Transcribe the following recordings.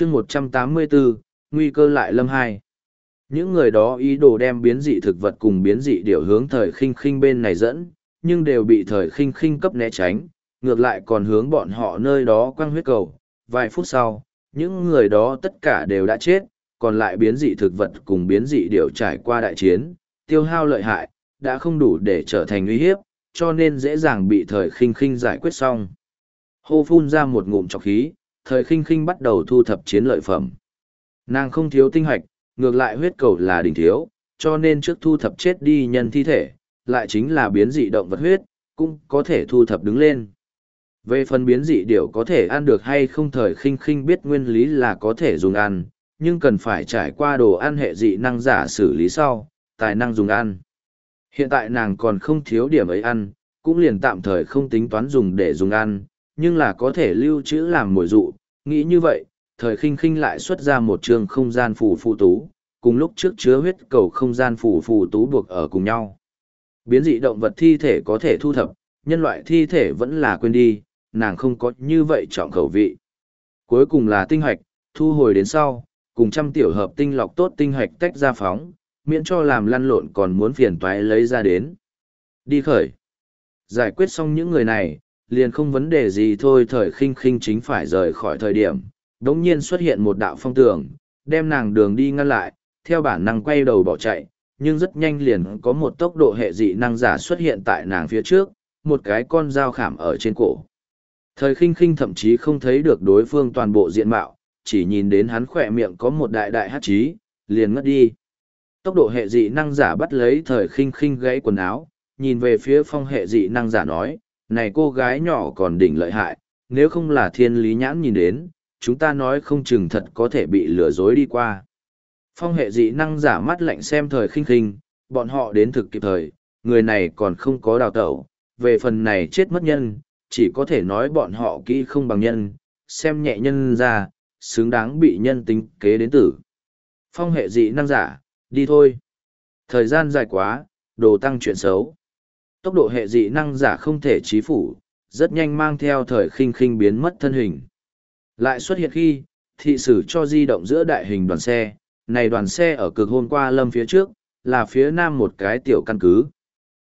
chương một trăm tám mươi bốn nguy cơ lại lâm hai. Những người đó ý đồ đem biến dị thực vật cùng biến dị điều hướng thời khinh khinh bên này dẫn, nhưng đều bị thời khinh khinh cấp né tránh, ngược lại còn hướng bọn họ nơi đó quăng huyết cầu. Vài phút sau, những người đó tất cả đều đã chết, còn lại biến dị thực vật cùng biến dị điều trải qua đại chiến, tiêu hao lợi hại, đã không đủ để trở thành uy hiếp, cho nên dễ dàng bị thời khinh khinh giải quyết xong. Hô phun ra một ngụm trọc khí thời khinh khinh bắt đầu thu thập chiến lợi phẩm. Nàng không thiếu tinh hoạch, ngược lại huyết cầu là đỉnh thiếu, cho nên trước thu thập chết đi nhân thi thể, lại chính là biến dị động vật huyết, cũng có thể thu thập đứng lên. Về phần biến dị điểu có thể ăn được hay không thời khinh khinh biết nguyên lý là có thể dùng ăn, nhưng cần phải trải qua đồ ăn hệ dị năng giả xử lý sau, tài năng dùng ăn. Hiện tại nàng còn không thiếu điểm ấy ăn, cũng liền tạm thời không tính toán dùng để dùng ăn, nhưng là có thể lưu trữ làm mồi dụ, nghĩ như vậy, thời khinh khinh lại xuất ra một trường không gian phù phù tú, cùng lúc trước chứa huyết cầu không gian phù phù tú buộc ở cùng nhau. Biến dị động vật thi thể có thể thu thập, nhân loại thi thể vẫn là quên đi, nàng không có như vậy chọn khẩu vị. Cuối cùng là tinh hoạch, thu hồi đến sau, cùng trăm tiểu hợp tinh lọc tốt tinh hoạch tách ra phóng, miễn cho làm lăn lộn còn muốn phiền toái lấy ra đến. Đi khởi. Giải quyết xong những người này, liền không vấn đề gì thôi thời khinh khinh chính phải rời khỏi thời điểm, đống nhiên xuất hiện một đạo phong tường, đem nàng đường đi ngăn lại, theo bản năng quay đầu bỏ chạy, nhưng rất nhanh liền có một tốc độ hệ dị năng giả xuất hiện tại nàng phía trước, một cái con dao khảm ở trên cổ. Thời khinh khinh thậm chí không thấy được đối phương toàn bộ diện mạo, chỉ nhìn đến hắn khỏe miệng có một đại đại hát trí liền ngất đi. Tốc độ hệ dị năng giả bắt lấy thời khinh khinh gãy quần áo, nhìn về phía phong hệ dị năng giả nói này cô gái nhỏ còn đỉnh lợi hại, nếu không là thiên lý nhãn nhìn đến, chúng ta nói không chừng thật có thể bị lừa dối đi qua. Phong hệ dị năng giả mắt lạnh xem thời khinh khinh, bọn họ đến thực kịp thời, người này còn không có đào tẩu, về phần này chết mất nhân, chỉ có thể nói bọn họ kỹ không bằng nhân, xem nhẹ nhân ra, xứng đáng bị nhân tính kế đến tử. Phong hệ dị năng giả, đi thôi. Thời gian dài quá, đồ tăng chuyện xấu tốc độ hệ dị năng giả không thể trí phủ, rất nhanh mang theo thời khinh khinh biến mất thân hình. Lại xuất hiện khi, thị sử cho di động giữa đại hình đoàn xe, này đoàn xe ở cực hôm qua lâm phía trước, là phía nam một cái tiểu căn cứ.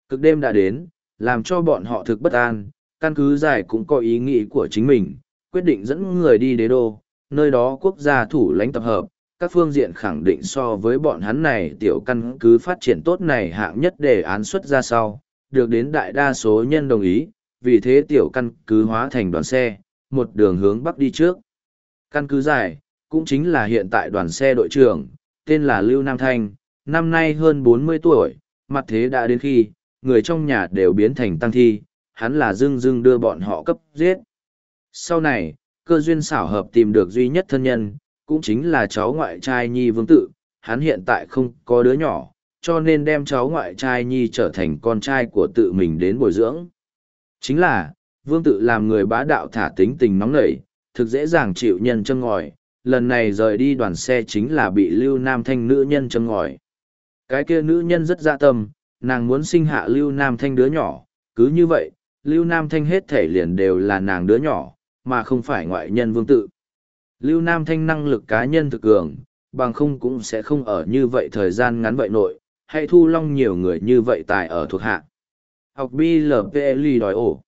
Cực đêm đã đến, làm cho bọn họ thực bất an, căn cứ giải cũng có ý nghĩ của chính mình, quyết định dẫn người đi đế đô, nơi đó quốc gia thủ lãnh tập hợp, các phương diện khẳng định so với bọn hắn này tiểu căn cứ phát triển tốt này hạng nhất đề án xuất ra sau, được đến đại đa số nhân đồng ý, vì thế tiểu căn cứ hóa thành đoàn xe, một đường hướng bắc đi trước. Căn cứ dài, cũng chính là hiện tại đoàn xe đội trưởng, tên là Lưu Nam Thanh, năm nay hơn 40 tuổi, mặt thế đã đến khi, người trong nhà đều biến thành tăng thi, hắn là dưng dưng đưa bọn họ cấp giết. Sau này, cơ duyên xảo hợp tìm được duy nhất thân nhân, cũng chính là cháu ngoại trai Nhi Vương Tự, hắn hiện tại không có đứa nhỏ, cho nên đem cháu ngoại trai nhi trở thành con trai của tự mình đến bồi dưỡng. Chính là, vương tự làm người bá đạo thả tính tình nóng nảy, thực dễ dàng chịu nhân chân ngòi, lần này rời đi đoàn xe chính là bị lưu nam thanh nữ nhân chân ngòi. Cái kia nữ nhân rất dạ tâm, nàng muốn sinh hạ lưu nam thanh đứa nhỏ, cứ như vậy, lưu nam thanh hết thể liền đều là nàng đứa nhỏ, mà không phải ngoại nhân vương tự. Lưu nam thanh năng lực cá nhân thực cường, bằng không cũng sẽ không ở như vậy thời gian ngắn vậy nội, hay thu long nhiều người như vậy tài ở thuộc hạ. Học BLPLI đòi ổ.